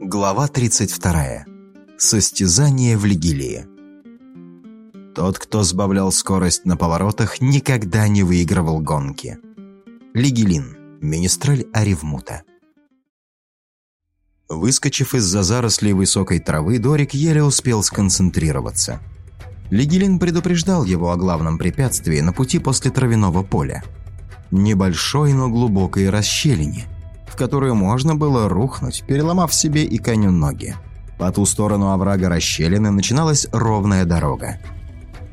Глава 32. Состязание в Лигилии. Тот, кто сбавлял скорость на поворотах, никогда не выигрывал гонки. Лигилин. Министрель Аревмута. Выскочив из-за зарослей высокой травы, Дорик еле успел сконцентрироваться. Лигилин предупреждал его о главном препятствии на пути после травяного поля. Небольшой, но глубокой расщелине – в которую можно было рухнуть, переломав себе и коню ноги. По ту сторону оврага расщелины начиналась ровная дорога.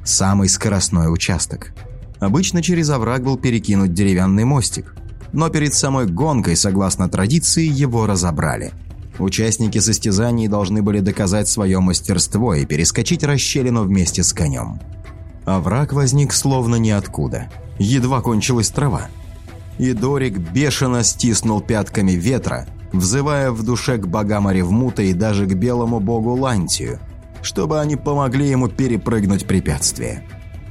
Самый скоростной участок. Обычно через овраг был перекинут деревянный мостик, но перед самой гонкой, согласно традиции, его разобрали. Участники состязаний должны были доказать свое мастерство и перескочить расщелину вместе с конем. Овраг возник словно ниоткуда. Едва кончилась трава и Дорик бешено стиснул пятками ветра, взывая в душе к богам Аревмута и даже к белому богу Лантию, чтобы они помогли ему перепрыгнуть препятствие.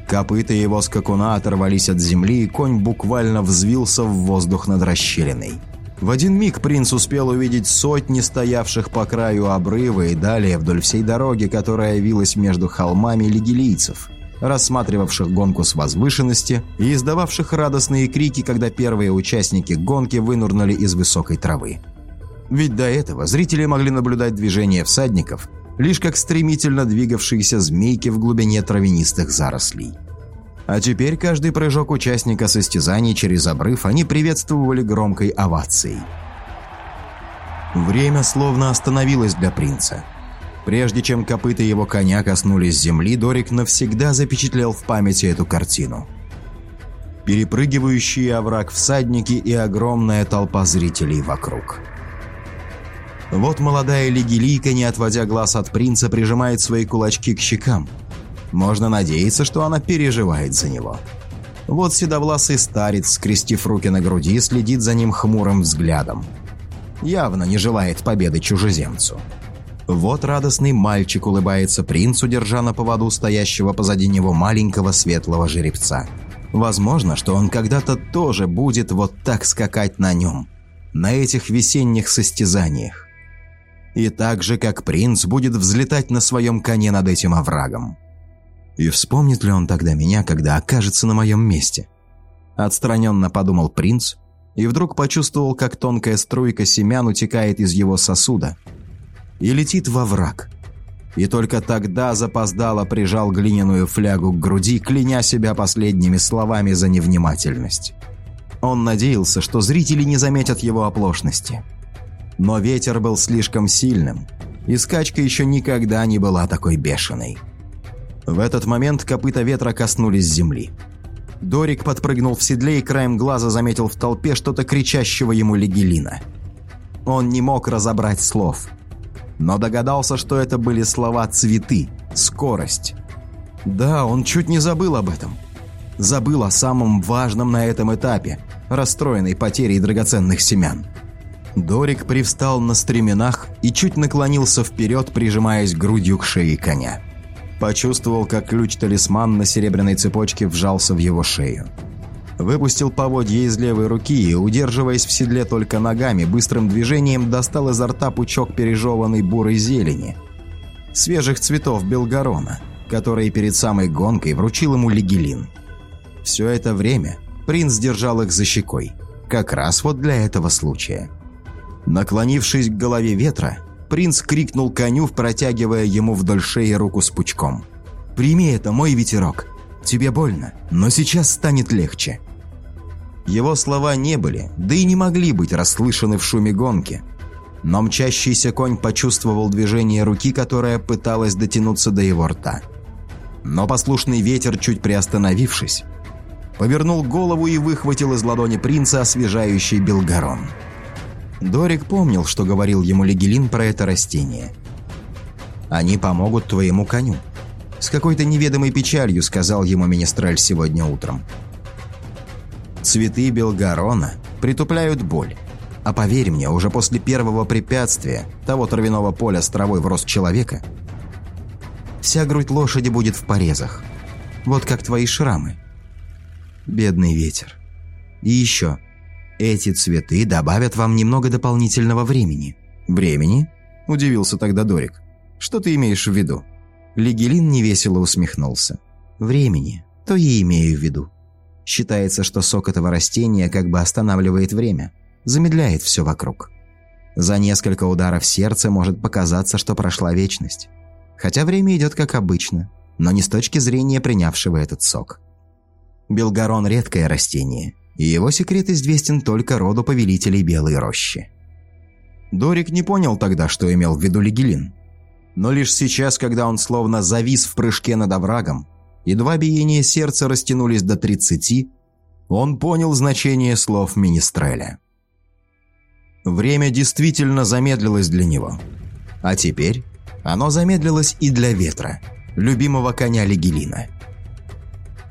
Копыта его скакуна оторвались от земли, и конь буквально взвился в воздух над расщелиной. В один миг принц успел увидеть сотни стоявших по краю обрыва и далее вдоль всей дороги, которая вилась между холмами лигилийцев – рассматривавших гонку с возвышенности и издававших радостные крики, когда первые участники гонки вынурнули из высокой травы. Ведь до этого зрители могли наблюдать движение всадников, лишь как стремительно двигавшиеся змейки в глубине травянистых зарослей. А теперь каждый прыжок участника состязаний через обрыв они приветствовали громкой овацией. Время словно остановилось для принца – Прежде чем копыта его коня коснулись земли, Дорик навсегда запечатлел в памяти эту картину. Перепрыгивающие овраг всадники и огромная толпа зрителей вокруг. Вот молодая лигилийка, не отводя глаз от принца, прижимает свои кулачки к щекам. Можно надеяться, что она переживает за него. Вот седовласый старец, скрестив руки на груди, следит за ним хмурым взглядом. Явно не желает победы чужеземцу. Вот радостный мальчик улыбается принцу, держа на поводу стоящего позади него маленького светлого жеребца. Возможно, что он когда-то тоже будет вот так скакать на нем, на этих весенних состязаниях. И так же, как принц будет взлетать на своем коне над этим оврагом. И вспомнит ли он тогда меня, когда окажется на моем месте? Отстраненно подумал принц, и вдруг почувствовал, как тонкая струйка семян утекает из его сосуда – и летит во враг. И только тогда запоздало прижал глиняную флягу к груди, кляня себя последними словами за невнимательность. Он надеялся, что зрители не заметят его оплошности. Но ветер был слишком сильным, и скачка еще никогда не была такой бешеной. В этот момент копыта ветра коснулись земли. Дорик подпрыгнул в седле и краем глаза заметил в толпе что-то кричащего ему Легелина. Он не мог разобрать слов – но догадался, что это были слова «цветы», «скорость». Да, он чуть не забыл об этом. Забыл о самом важном на этом этапе – расстроенной потерей драгоценных семян. Дорик привстал на стременах и чуть наклонился вперед, прижимаясь грудью к шее коня. Почувствовал, как ключ-талисман на серебряной цепочке вжался в его шею. Выпустил поводья из левой руки и, удерживаясь в седле только ногами, быстрым движением достал изо рта пучок пережеванной бурой зелени. Свежих цветов белгорона, которые перед самой гонкой вручил ему Легелин. Все это время принц держал их за щекой, как раз вот для этого случая. Наклонившись к голове ветра, принц крикнул коню, протягивая ему вдоль шеи руку с пучком. «Прими это, мой ветерок!» Тебе больно, но сейчас станет легче». Его слова не были, да и не могли быть расслышаны в шуме гонки. Но мчащийся конь почувствовал движение руки, которая пыталась дотянуться до его рта. Но послушный ветер, чуть приостановившись, повернул голову и выхватил из ладони принца освежающий белгарон. Дорик помнил, что говорил ему Легелин про это растение. «Они помогут твоему коню», с какой-то неведомой печалью сказал ему Министраль сегодня утром. Цветы Белгарона притупляют боль. А поверь мне, уже после первого препятствия, того травяного поля с травой в рост человека, вся грудь лошади будет в порезах. Вот как твои шрамы. Бедный ветер. И еще. Эти цветы добавят вам немного дополнительного времени. Времени? – удивился тогда Дорик. «Что ты имеешь в виду?» Лигелин невесело усмехнулся. «Времени, то и имею в виду. Считается, что сок этого растения как бы останавливает время, замедляет все вокруг. За несколько ударов сердца может показаться, что прошла вечность. Хотя время идет как обычно, но не с точки зрения принявшего этот сок. Белгарон – редкое растение, и его секрет известен только роду повелителей Белой Рощи. Дорик не понял тогда, что имел в виду Лигелин. Но лишь сейчас, когда он словно завис в прыжке над оврагом, и два биения сердца растянулись до тридцати, он понял значение слов Министреля. Время действительно замедлилось для него. А теперь оно замедлилось и для ветра, любимого коня Легелина.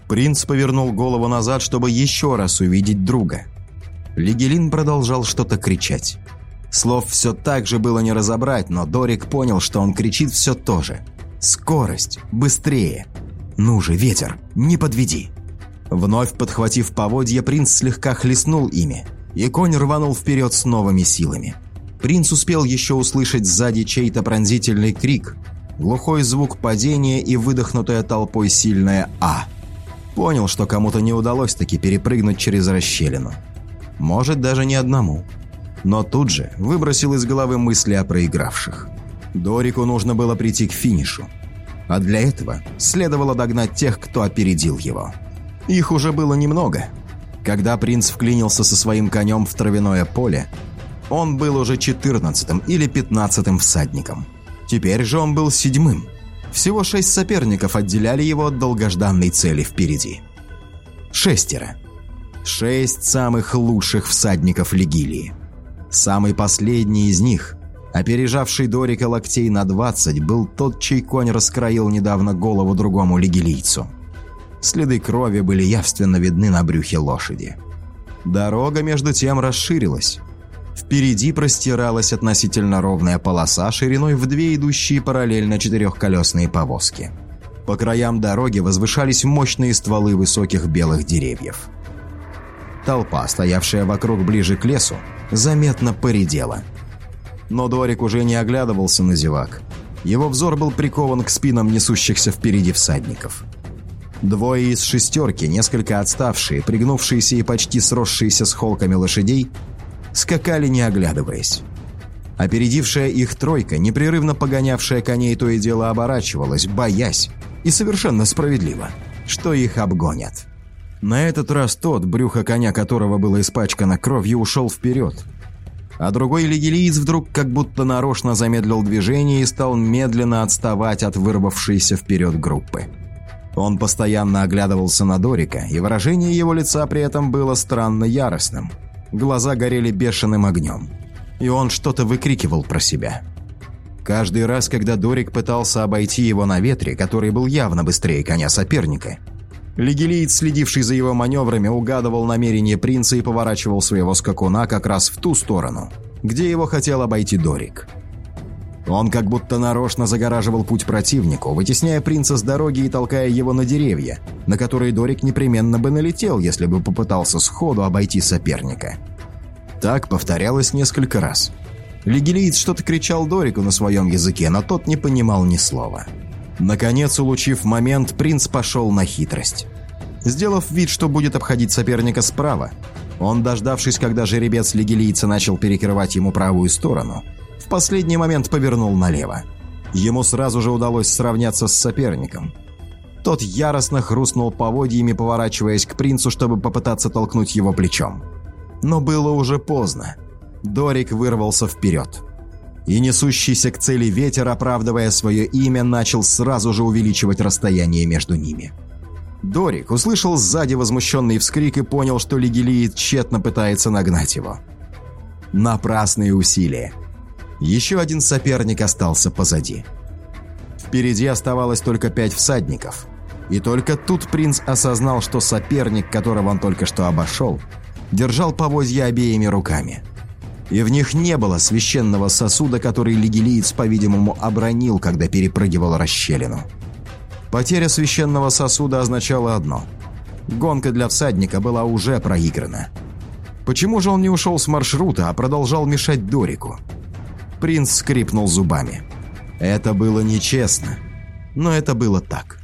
Принц повернул голову назад, чтобы еще раз увидеть друга. Легелин продолжал что-то кричать. Слов все так же было не разобрать, но Дорик понял, что он кричит все то же. «Скорость! Быстрее! Ну же, ветер, не подведи!» Вновь подхватив поводья, принц слегка хлестнул ими, и конь рванул вперед с новыми силами. Принц успел еще услышать сзади чей-то пронзительный крик, глухой звук падения и выдохнутая толпой сильное «А». Понял, что кому-то не удалось таки перепрыгнуть через расщелину. Может, даже не одному. Но тут же выбросил из головы мысли о проигравших. Дорику нужно было прийти к финишу. А для этого следовало догнать тех, кто опередил его. Их уже было немного – когда принц вклинился со своим конем в травяное поле, он был уже четырнадцатым или пятнадцатым всадником. Теперь же он был седьмым. Всего шесть соперников отделяли его от долгожданной цели впереди. Шестеро. Шесть самых лучших всадников Легилии. Самый последний из них, опережавший Дорика локтей на двадцать, был тот, чей конь раскроил недавно голову другому легилийцу – Следы крови были явственно видны на брюхе лошади. Дорога между тем расширилась. Впереди простиралась относительно ровная полоса шириной в две идущие параллельно четырехколесные повозки. По краям дороги возвышались мощные стволы высоких белых деревьев. Толпа, стоявшая вокруг ближе к лесу, заметно поредела. Но Дорик уже не оглядывался на зевак. Его взор был прикован к спинам несущихся впереди всадников – Двое из шестерки, несколько отставшие, пригнувшиеся и почти сросшиеся с холками лошадей, скакали не оглядываясь. Опередившая их тройка, непрерывно погонявшая коней то и дело оборачивалась, боясь, и совершенно справедливо, что их обгонят. На этот раз тот, брюхо коня которого было испачкано кровью, ушел вперед. А другой легилиец вдруг как будто нарочно замедлил движение и стал медленно отставать от вырвавшейся вперед группы. Он постоянно оглядывался на Дорика, и выражение его лица при этом было странно яростным. Глаза горели бешеным огнем. И он что-то выкрикивал про себя. Каждый раз, когда Дорик пытался обойти его на ветре, который был явно быстрее коня соперника, Легилиец, следивший за его маневрами, угадывал намерение принца и поворачивал своего скакуна как раз в ту сторону, где его хотел обойти Дорик. Он как будто нарочно загораживал путь противнику, вытесняя принца с дороги и толкая его на деревья, на которые Дорик непременно бы налетел, если бы попытался сходу обойти соперника. Так повторялось несколько раз. Легилиец что-то кричал Дорику на своем языке, но тот не понимал ни слова. Наконец, улучив момент, принц пошел на хитрость. Сделав вид, что будет обходить соперника справа, он, дождавшись, когда жеребец легилийца начал перекрывать ему правую сторону, в последний момент повернул налево. Ему сразу же удалось сравняться с соперником. Тот яростно хрустнул поводьями, поворачиваясь к принцу, чтобы попытаться толкнуть его плечом. Но было уже поздно. Дорик вырвался вперед. И несущийся к цели ветер, оправдывая свое имя, начал сразу же увеличивать расстояние между ними. Дорик услышал сзади возмущенный вскрик и понял, что Лигелиит тщетно пытается нагнать его. Напрасные усилия. Еще один соперник остался позади. Впереди оставалось только пять всадников. И только тут принц осознал, что соперник, которого он только что обошел, держал повозья обеими руками. И в них не было священного сосуда, который легилиец, по-видимому, обронил, когда перепрыгивал расщелину. Потеря священного сосуда означала одно – гонка для всадника была уже проиграна. Почему же он не ушел с маршрута, а продолжал мешать Дорику? Принц скрипнул зубами. Это было нечестно, но это было так.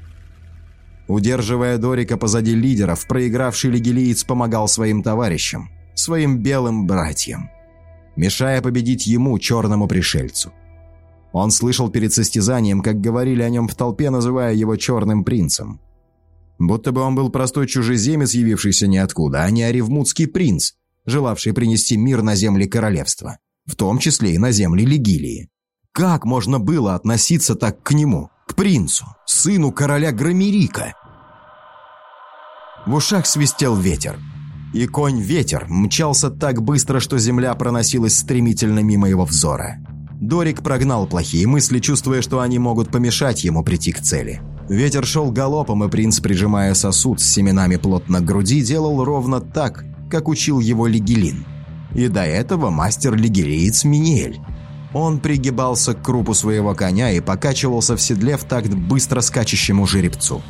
Удерживая Дорика позади лидеров, проигравший легилиец помогал своим товарищам, своим белым братьям, мешая победить ему, черному пришельцу. Он слышал перед состязанием, как говорили о нем в толпе, называя его «черным принцем». Будто бы он был простой чужеземец, явившийся ниоткуда, а не оревмутский принц, желавший принести мир на земли королевства, в том числе и на земли Легилии. Как можно было относиться так к нему, к принцу, сыну короля Громерика? В ушах свистел ветер. И конь-ветер мчался так быстро, что земля проносилась стремительно мимо его взора. Дорик прогнал плохие мысли, чувствуя, что они могут помешать ему прийти к цели. Ветер шел галопом, и принц, прижимая сосуд с семенами плотно к груди, делал ровно так, как учил его Лигелин. И до этого мастер лигелиец Миниэль. Он пригибался к крупу своего коня и покачивался в седле в такт быстро скачущему жеребцу.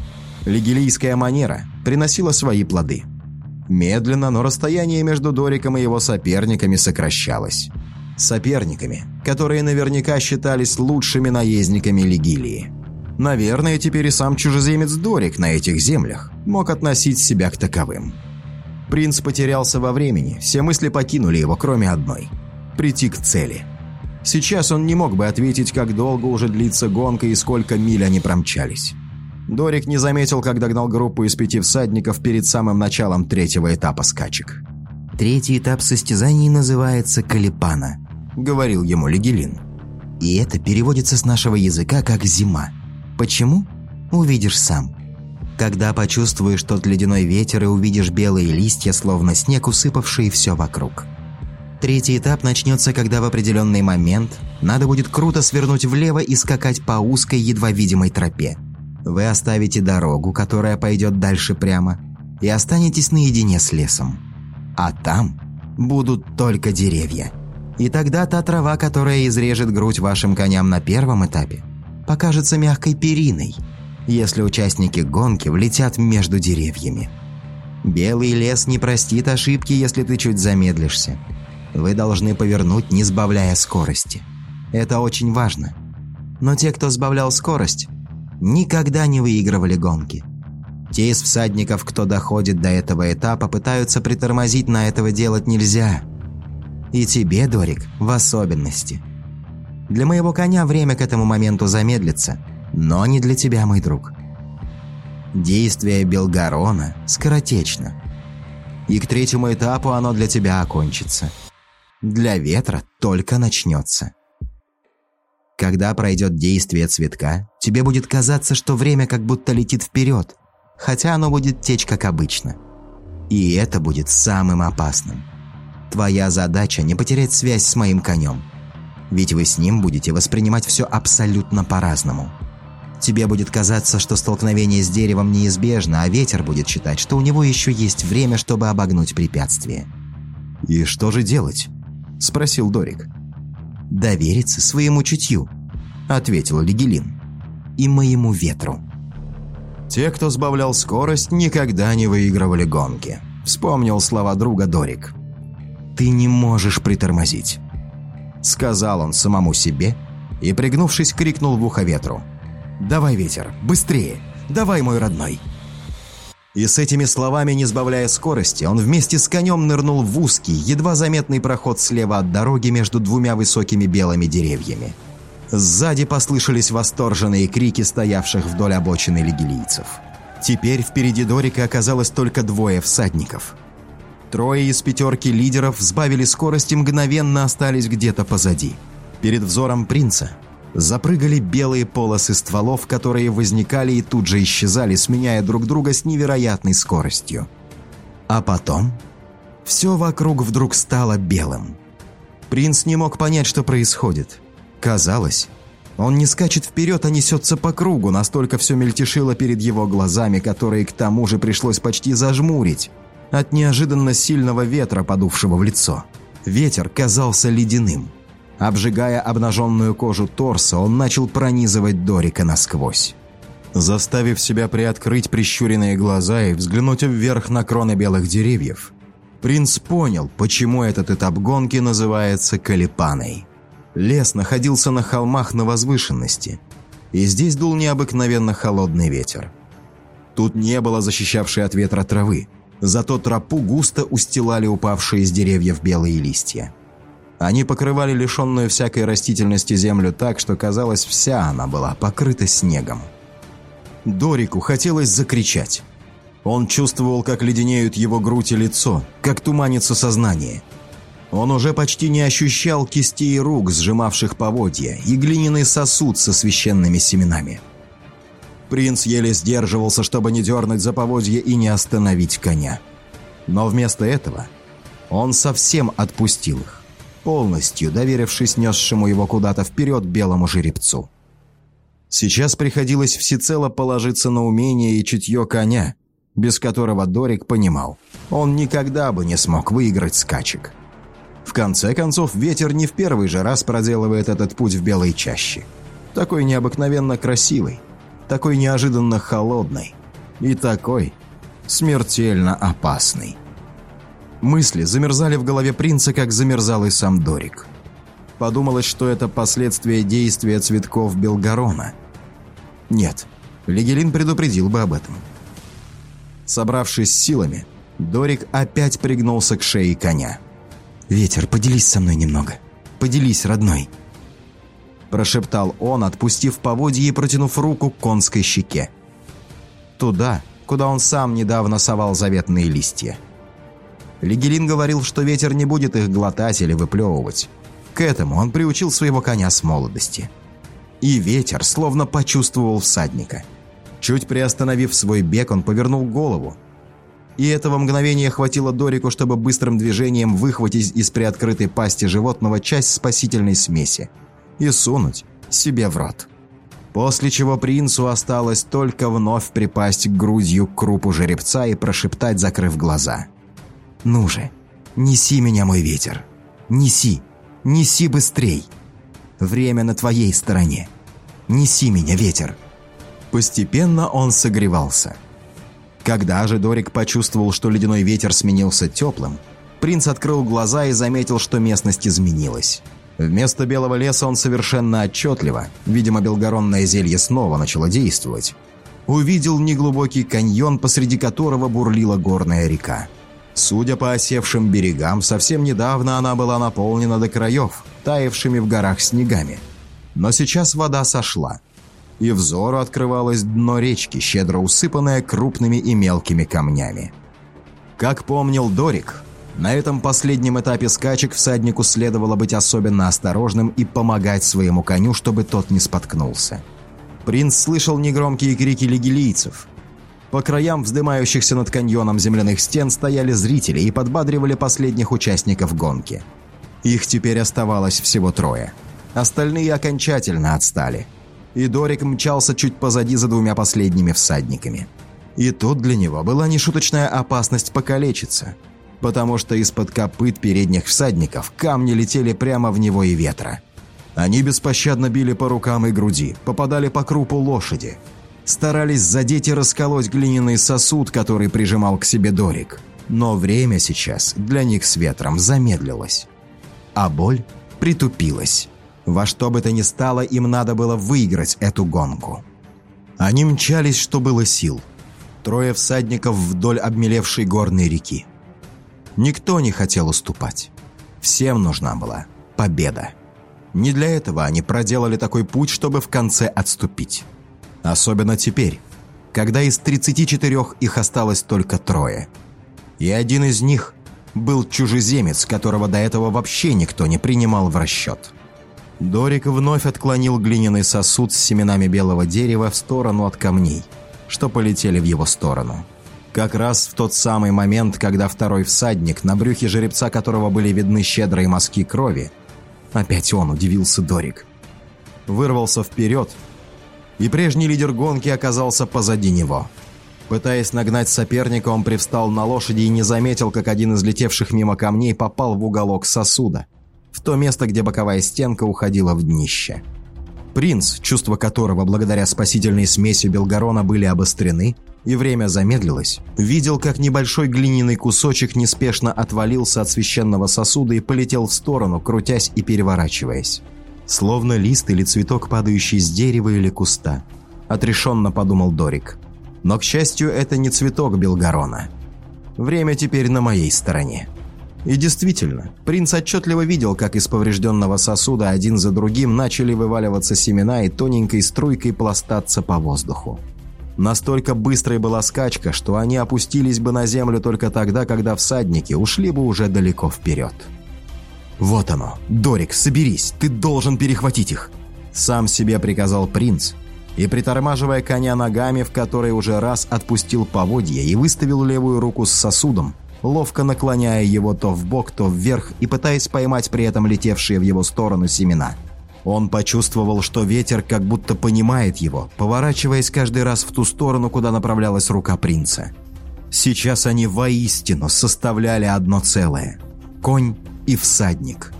Лигелийская манера приносила свои плоды. Медленно, но расстояние между Дориком и его соперниками сокращалось. Соперниками, которые наверняка считались лучшими наездниками Лигилии. Наверное, теперь и сам чужеземец Дорик на этих землях мог относить себя к таковым. Принц потерялся во времени, все мысли покинули его, кроме одной – прийти к цели – Сейчас он не мог бы ответить, как долго уже длится гонка и сколько миль они промчались. Дорик не заметил, как догнал группу из пяти всадников перед самым началом третьего этапа скачек. «Третий этап состязаний называется «Калипана», — говорил ему Легелин. «И это переводится с нашего языка как «зима». Почему? Увидишь сам. Когда почувствуешь тот ледяной ветер и увидишь белые листья, словно снег, усыпавшие все вокруг». Третий этап начнется, когда в определенный момент надо будет круто свернуть влево и скакать по узкой, едва видимой тропе. Вы оставите дорогу, которая пойдет дальше прямо, и останетесь наедине с лесом. А там будут только деревья. И тогда та трава, которая изрежет грудь вашим коням на первом этапе, покажется мягкой периной, если участники гонки влетят между деревьями. Белый лес не простит ошибки, если ты чуть замедлишься. Вы должны повернуть, не сбавляя скорости. Это очень важно. Но те, кто сбавлял скорость, никогда не выигрывали гонки. Те из всадников, кто доходит до этого этапа, пытаются притормозить, на этого делать нельзя. И тебе, Дорик, в особенности. Для моего коня время к этому моменту замедлится, но не для тебя, мой друг. Действие Белгарона скоротечно. И к третьему этапу оно для тебя окончится – для ветра только начнется. Когда пройдет действие цветка, тебе будет казаться, что время как будто летит вперед, хотя оно будет течь как обычно. И это будет самым опасным. Твоя задача не потерять связь с моим конем. Ведь вы с ним будете воспринимать все абсолютно по-разному. Тебе будет казаться, что столкновение с деревом неизбежно, а ветер будет считать, что у него еще есть время, чтобы обогнуть препятствие. И что же делать? – спросил Дорик. «Довериться своему чутью», – ответил Лигелин. «И моему ветру». «Те, кто сбавлял скорость, никогда не выигрывали гонки», – вспомнил слова друга Дорик. «Ты не можешь притормозить», – сказал он самому себе и, пригнувшись, крикнул в ухо ветру. «Давай, ветер, быстрее! Давай, мой родной!» И с этими словами, не сбавляя скорости, он вместе с конем нырнул в узкий, едва заметный проход слева от дороги между двумя высокими белыми деревьями. Сзади послышались восторженные крики стоявших вдоль обочины лигилийцев. Теперь впереди Дорика оказалось только двое всадников. Трое из пятерки лидеров сбавили скорость и мгновенно остались где-то позади. Перед взором принца Запрыгали белые полосы стволов, которые возникали и тут же исчезали, сменяя друг друга с невероятной скоростью. А потом все вокруг вдруг стало белым. Принц не мог понять, что происходит. Казалось, он не скачет вперед, а несется по кругу, настолько все мельтешило перед его глазами, которые к тому же пришлось почти зажмурить от неожиданно сильного ветра, подувшего в лицо. Ветер казался ледяным – Обжигая обнаженную кожу торса, он начал пронизывать Дорика насквозь. Заставив себя приоткрыть прищуренные глаза и взглянуть вверх на кроны белых деревьев, принц понял, почему этот этап гонки называется Калипаной. Лес находился на холмах на возвышенности, и здесь дул необыкновенно холодный ветер. Тут не было защищавшей от ветра травы, зато тропу густо устилали упавшие из деревьев белые листья. Они покрывали лишенную всякой растительности землю так, что казалось, вся она была покрыта снегом. Дорику хотелось закричать. Он чувствовал, как леденеют его грудь и лицо, как туманится сознание. Он уже почти не ощущал кистей рук, сжимавших поводья, и глиняный сосуд со священными семенами. Принц еле сдерживался, чтобы не дернуть за поводья и не остановить коня. Но вместо этого он совсем отпустил их, полностью доверившись несшему его куда-то вперед белому жеребцу. Сейчас приходилось всецело положиться на умение и чутье коня, без которого Дорик понимал, он никогда бы не смог выиграть скачек. В конце концов, ветер не в первый же раз проделывает этот путь в белой чаще. Такой необыкновенно красивый, такой неожиданно холодный и такой смертельно опасный. Мысли замерзали в голове принца, как замерзал и сам Дорик. Подумалось, что это последствия действия цветков Белгарона. Нет, Легелин предупредил бы об этом. Собравшись силами, Дорик опять пригнулся к шее коня. «Ветер, поделись со мной немного. Поделись, родной». Прошептал он, отпустив поводье и протянув руку к конской щеке. Туда, куда он сам недавно совал заветные листья. Лигелин говорил, что ветер не будет их глотать или выплевывать. К этому он приучил своего коня с молодости. И ветер словно почувствовал всадника – Чуть приостановив свой бег, он повернул голову. И этого мгновения хватило Дорику, чтобы быстрым движением выхватить из приоткрытой пасти животного часть спасительной смеси и сунуть себе в рот. После чего принцу осталось только вновь припасть грудью к крупу жеребца и прошептать, закрыв глаза. «Ну же, неси меня, мой ветер! Неси! Неси быстрей! Время на твоей стороне! Неси меня, ветер!» Постепенно он согревался. Когда же Дорик почувствовал, что ледяной ветер сменился теплым, принц открыл глаза и заметил, что местность изменилась. Вместо белого леса он совершенно отчетливо, видимо, белгоронное зелье снова начало действовать, увидел неглубокий каньон, посреди которого бурлила горная река. Судя по осевшим берегам, совсем недавно она была наполнена до краев, таявшими в горах снегами. Но сейчас вода сошла, и взору открывалось дно речки, щедро усыпанное крупными и мелкими камнями. Как помнил Дорик, на этом последнем этапе скачек всаднику следовало быть особенно осторожным и помогать своему коню, чтобы тот не споткнулся. Принц слышал негромкие крики легилийцев. По краям вздымающихся над каньоном земляных стен стояли зрители и подбадривали последних участников гонки. Их теперь оставалось всего трое. Остальные окончательно отстали – и Дорик мчался чуть позади за двумя последними всадниками. И тут для него была нешуточная опасность покалечиться, потому что из-под копыт передних всадников камни летели прямо в него и ветра. Они беспощадно били по рукам и груди, попадали по крупу лошади, старались задеть и расколоть глиняный сосуд, который прижимал к себе Дорик. Но время сейчас для них с ветром замедлилось, а боль притупилась. Во что бы то ни стало, им надо было выиграть эту гонку. Они мчались, что было сил. Трое всадников вдоль обмелевшей горной реки. Никто не хотел уступать. Всем нужна была победа. Не для этого они проделали такой путь, чтобы в конце отступить. Особенно теперь, когда из 34 их осталось только трое. И один из них был чужеземец, которого до этого вообще никто не принимал в расчет. Дорик вновь отклонил глиняный сосуд с семенами белого дерева в сторону от камней, что полетели в его сторону. Как раз в тот самый момент, когда второй всадник, на брюхе жеребца которого были видны щедрые мазки крови, опять он, удивился Дорик, вырвался вперед, и прежний лидер гонки оказался позади него. Пытаясь нагнать соперника, он привстал на лошади и не заметил, как один из летевших мимо камней попал в уголок сосуда – в то место, где боковая стенка уходила в днище. Принц, чувства которого благодаря спасительной смеси Белгарона были обострены, и время замедлилось, видел, как небольшой глиняный кусочек неспешно отвалился от священного сосуда и полетел в сторону, крутясь и переворачиваясь. Словно лист или цветок, падающий с дерева или куста. Отрешенно подумал Дорик. Но, к счастью, это не цветок Белгарона. Время теперь на моей стороне. И действительно, принц отчетливо видел, как из поврежденного сосуда один за другим начали вываливаться семена и тоненькой струйкой пластаться по воздуху. Настолько быстрой была скачка, что они опустились бы на землю только тогда, когда всадники ушли бы уже далеко вперед. «Вот оно! Дорик, соберись! Ты должен перехватить их!» Сам себе приказал принц, и, притормаживая коня ногами, в которой уже раз отпустил поводья и выставил левую руку с сосудом, ловко наклоняя его то в бок, то вверх и пытаясь поймать при этом летевшие в его сторону семена – он почувствовал, что ветер как будто понимает его, поворачиваясь каждый раз в ту сторону, куда направлялась рука принца. Сейчас они воистину составляли одно целое – конь и всадник.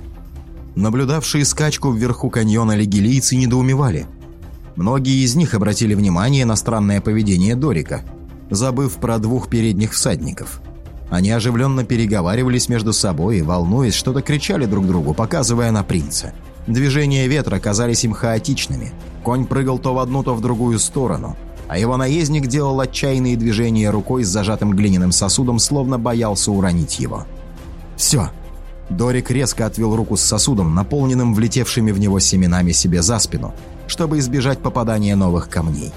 Наблюдавшие скачку вверху каньона легилийцы недоумевали. Многие из них обратили внимание на странное поведение Дорика, забыв про двух передних всадников. Они оживленно переговаривались между собой и, волнуясь, что-то кричали друг другу, показывая на принца – Движения ветра казались им хаотичными. Конь прыгал то в одну, то в другую сторону, а его наездник делал отчаянные движения рукой с зажатым глиняным сосудом, словно боялся уронить его. «Все!» Дорик резко отвел руку с сосудом, наполненным влетевшими в него семенами себе за спину, чтобы избежать попадания новых камней.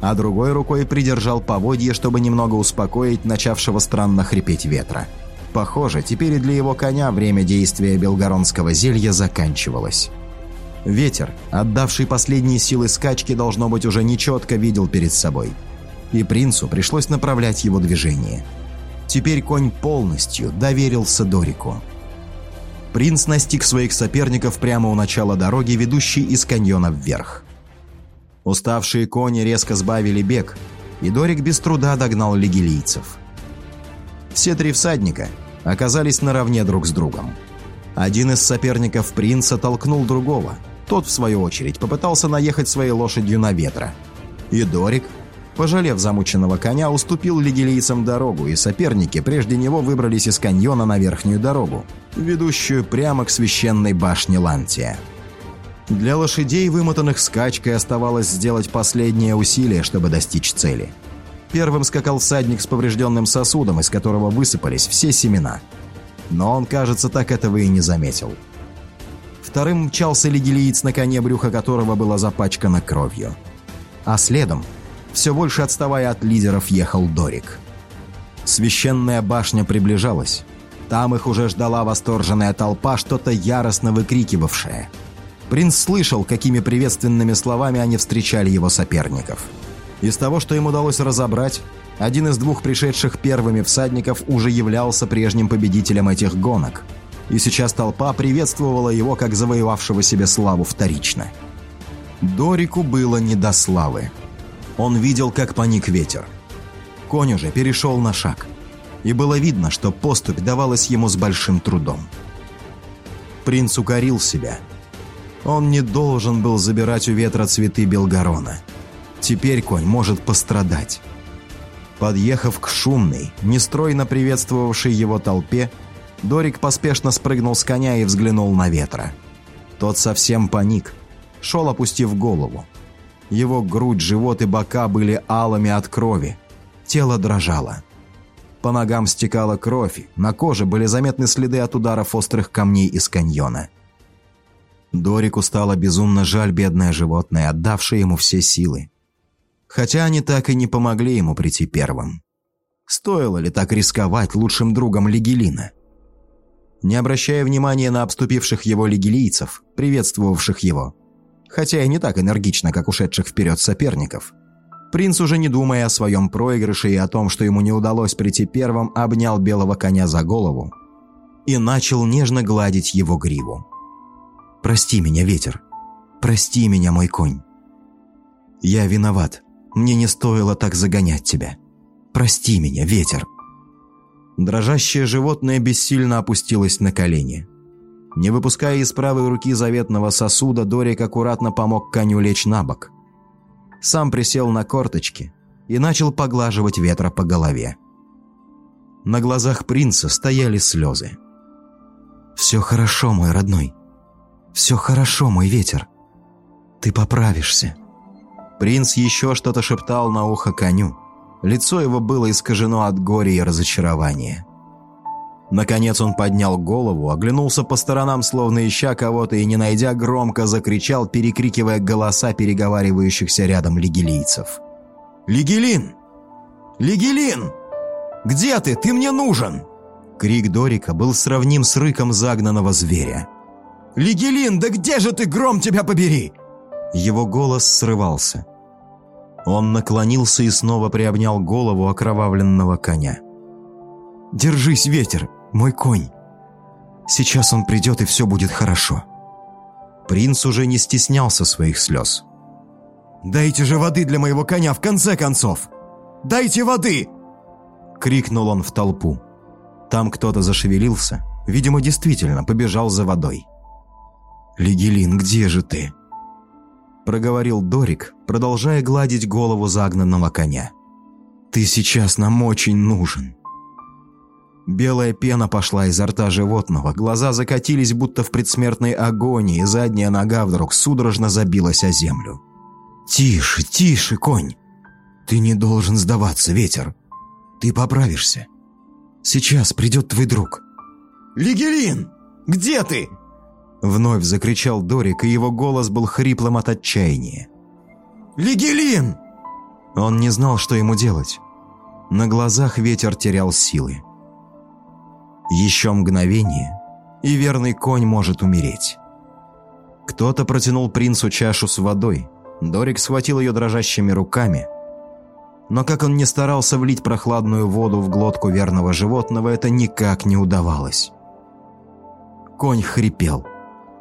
А другой рукой придержал поводье, чтобы немного успокоить начавшего странно хрипеть ветра. Похоже, теперь и для его коня время действия белгоронского зелья заканчивалось. Ветер, отдавший последние силы скачки, должно быть, уже нечетко видел перед собой. И принцу пришлось направлять его движение. Теперь конь полностью доверился Дорику. Принц настиг своих соперников прямо у начала дороги, ведущей из каньона вверх. Уставшие кони резко сбавили бег, и Дорик без труда догнал легилийцев. Все три всадника – оказались наравне друг с другом. Один из соперников принца толкнул другого. Тот, в свою очередь, попытался наехать своей лошадью на ветра. И Дорик, пожалев замученного коня, уступил лигелийцам дорогу, и соперники прежде него выбрались из каньона на верхнюю дорогу, ведущую прямо к священной башне Лантия. Для лошадей, вымотанных скачкой, оставалось сделать последнее усилие, чтобы достичь цели – Первым скакал всадник с поврежденным сосудом, из которого высыпались все семена. Но он, кажется, так этого и не заметил. Вторым мчался лигилиец на коне, брюха которого было запачкано кровью. А следом, все больше отставая от лидеров, ехал Дорик. Священная башня приближалась. Там их уже ждала восторженная толпа, что-то яростно выкрикивавшая. Принц слышал, какими приветственными словами они встречали его соперников – из того, что им удалось разобрать, один из двух пришедших первыми всадников уже являлся прежним победителем этих гонок, и сейчас толпа приветствовала его как завоевавшего себе славу вторично. Дорику было не до славы. Он видел, как паник ветер. Конь уже перешел на шаг, и было видно, что поступь давалась ему с большим трудом. Принц укорил себя. Он не должен был забирать у ветра цветы Белгарона – Теперь конь может пострадать. Подъехав к шумной, нестройно приветствовавшей его толпе, Дорик поспешно спрыгнул с коня и взглянул на ветра. Тот совсем паник, шел опустив голову. Его грудь, живот и бока были алыми от крови. Тело дрожало. По ногам стекала кровь, на коже были заметны следы от ударов острых камней из каньона. Дорику стало безумно жаль бедное животное, отдавшее ему все силы хотя они так и не помогли ему прийти первым. Стоило ли так рисковать лучшим другом Лигелина? Не обращая внимания на обступивших его лигелийцев, приветствовавших его, хотя и не так энергично, как ушедших вперед соперников, принц, уже не думая о своем проигрыше и о том, что ему не удалось прийти первым, обнял белого коня за голову и начал нежно гладить его гриву. «Прости меня, ветер. Прости меня, мой конь. Я виноват. Мне не стоило так загонять тебя. Прости меня, ветер». Дрожащее животное бессильно опустилось на колени. Не выпуская из правой руки заветного сосуда, Дорик аккуратно помог коню лечь на бок. Сам присел на корточки и начал поглаживать ветра по голове. На глазах принца стояли слезы. «Все хорошо, мой родной. Все хорошо, мой ветер. Ты поправишься». Принц еще что-то шептал на ухо коню. Лицо его было искажено от горя и разочарования. Наконец он поднял голову, оглянулся по сторонам, словно ища кого-то, и, не найдя, громко закричал, перекрикивая голоса переговаривающихся рядом лигелийцев. «Лигелин! Лигелин! Где ты? Ты мне нужен!» Крик Дорика был сравним с рыком загнанного зверя. «Лигелин, да где же ты, гром тебя побери!» Его голос срывался. Он наклонился и снова приобнял голову окровавленного коня. «Держись, ветер, мой конь! Сейчас он придет, и все будет хорошо!» Принц уже не стеснялся своих слез. «Дайте же воды для моего коня, в конце концов! Дайте воды!» Крикнул он в толпу. Там кто-то зашевелился, видимо, действительно побежал за водой. «Лигелин, где же ты?» Проговорил Дорик, продолжая гладить голову загнанного коня. «Ты сейчас нам очень нужен». Белая пена пошла изо рта животного, глаза закатились, будто в предсмертной агонии, задняя нога вдруг судорожно забилась о землю. «Тише, тише, конь! Ты не должен сдаваться, ветер! Ты поправишься! Сейчас придет твой друг!» «Лигелин! Где ты?» Вновь закричал Дорик, и его голос был хриплым от отчаяния. «Лигелин!» Он не знал, что ему делать. На глазах ветер терял силы. Еще мгновение, и верный конь может умереть. Кто-то протянул принцу чашу с водой. Дорик схватил ее дрожащими руками. Но как он не старался влить прохладную воду в глотку верного животного, это никак не удавалось. Конь хрипел.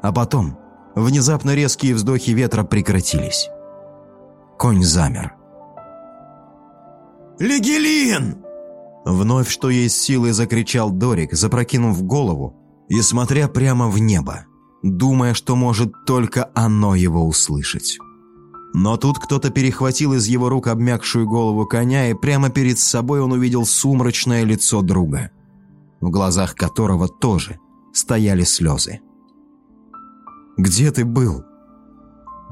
А потом внезапно резкие вздохи ветра прекратились. Конь замер. «Легелин!» Вновь, что есть силы, закричал Дорик, запрокинув голову и смотря прямо в небо, думая, что может только оно его услышать. Но тут кто-то перехватил из его рук обмякшую голову коня, и прямо перед собой он увидел сумрачное лицо друга, в глазах которого тоже стояли слезы. «Где ты был?»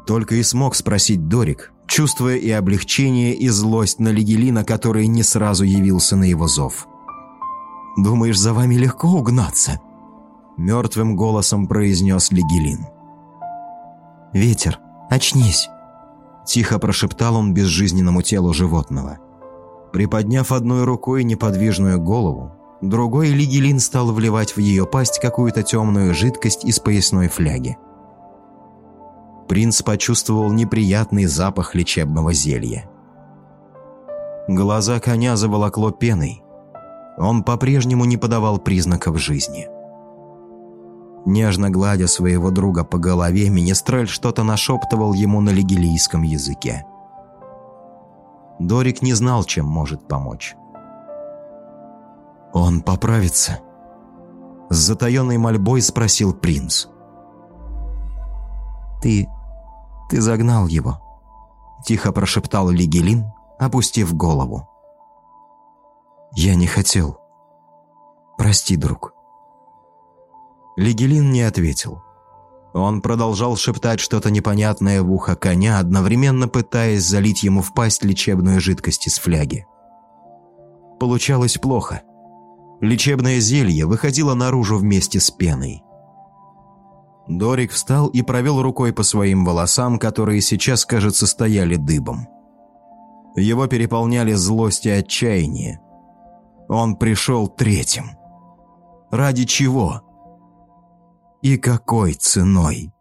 Только и смог спросить Дорик, чувствуя и облегчение, и злость на Лигелина, который не сразу явился на его зов. «Думаешь, за вами легко угнаться?» Мертвым голосом произнес Лигелин. «Ветер, очнись!» Тихо прошептал он безжизненному телу животного. Приподняв одной рукой неподвижную голову, другой Лигелин стал вливать в ее пасть какую-то темную жидкость из поясной фляги принц почувствовал неприятный запах лечебного зелья. Глаза коня заволокло пеной. Он по-прежнему не подавал признаков жизни. Нежно гладя своего друга по голове, Министрель что-то нашептывал ему на лигилийском языке. Дорик не знал, чем может помочь. «Он поправится?» С затаенной мольбой спросил принц. «Ты «Ты загнал его», – тихо прошептал Лигелин, опустив голову. «Я не хотел. Прости, друг». Лигелин не ответил. Он продолжал шептать что-то непонятное в ухо коня, одновременно пытаясь залить ему в пасть лечебную жидкость из фляги. Получалось плохо. Лечебное зелье выходило наружу вместе с пеной. Дорик встал и провел рукой по своим волосам, которые сейчас, кажется, стояли дыбом. Его переполняли злость и отчаяние. Он пришел третьим. Ради чего? И какой ценой?